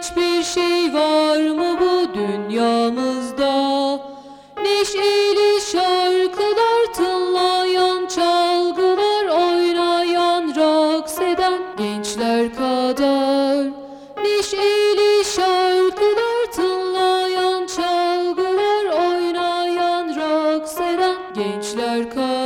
hiçbir şey var mı bu dünyamızda? Neşeli şarkılar tınlayan çalgılar oynayan raks eden gençler kadar. Neşeli şarkılar tınlayan çalgılar oynayan raks eden gençler kadar.